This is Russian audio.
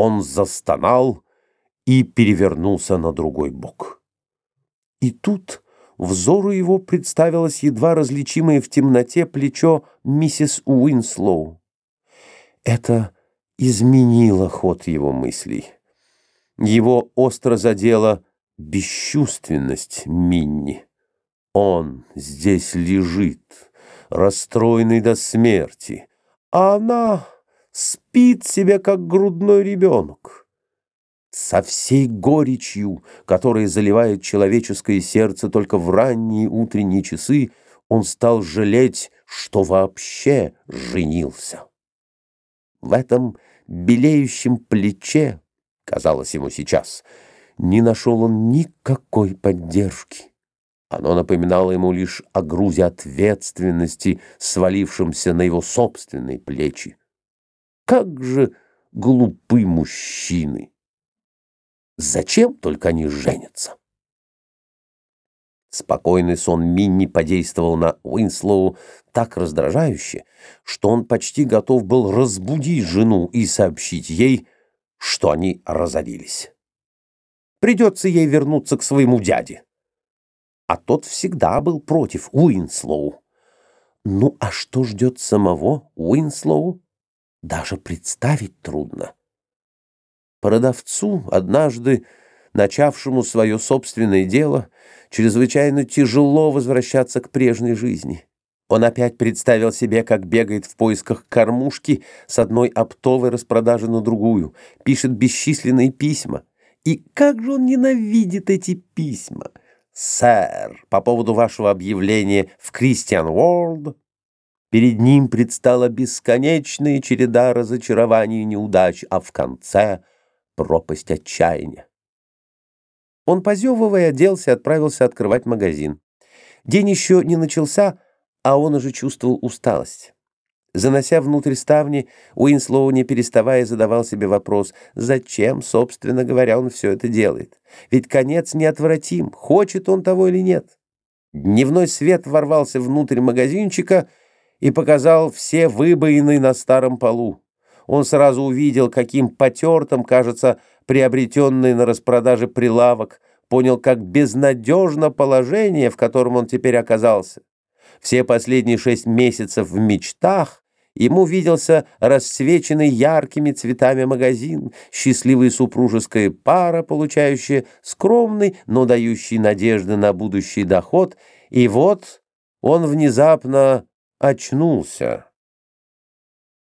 Он застонал и перевернулся на другой бок. И тут взору его представилось едва различимое в темноте плечо миссис Уинслоу. Это изменило ход его мыслей. Его остро задела бесчувственность Минни. Он здесь лежит, расстроенный до смерти, а она спит себе, как грудной ребенок. Со всей горечью, которая заливает человеческое сердце только в ранние утренние часы, он стал жалеть, что вообще женился. В этом белеющем плече, казалось ему сейчас, не нашел он никакой поддержки. Оно напоминало ему лишь о грузе ответственности, свалившемся на его собственные плечи. Как же глупы мужчины! Зачем только они женятся? Спокойный сон Минни подействовал на Уинслоу так раздражающе, что он почти готов был разбудить жену и сообщить ей, что они разорились. Придется ей вернуться к своему дяде. А тот всегда был против Уинслоу. Ну а что ждет самого Уинслоу? Даже представить трудно. Продавцу, однажды начавшему свое собственное дело, чрезвычайно тяжело возвращаться к прежней жизни. Он опять представил себе, как бегает в поисках кормушки с одной оптовой распродажи на другую, пишет бесчисленные письма. И как же он ненавидит эти письма! «Сэр, по поводу вашего объявления в Christian World...» Перед ним предстала бесконечная череда разочарований и неудач, а в конце — пропасть отчаяния. Он, позевывая, оделся и отправился открывать магазин. День еще не начался, а он уже чувствовал усталость. Занося внутрь ставни, Уинслоу, не переставая, задавал себе вопрос, зачем, собственно говоря, он все это делает. Ведь конец неотвратим, хочет он того или нет. Дневной свет ворвался внутрь магазинчика — и показал все выбоины на старом полу. Он сразу увидел, каким потертым кажется приобретенный на распродаже прилавок, понял, как безнадежно положение, в котором он теперь оказался. Все последние шесть месяцев в мечтах ему виделся рассвеченный яркими цветами магазин, счастливая супружеская пара, получающая скромный, но дающий надежды на будущий доход, и вот он внезапно очнулся.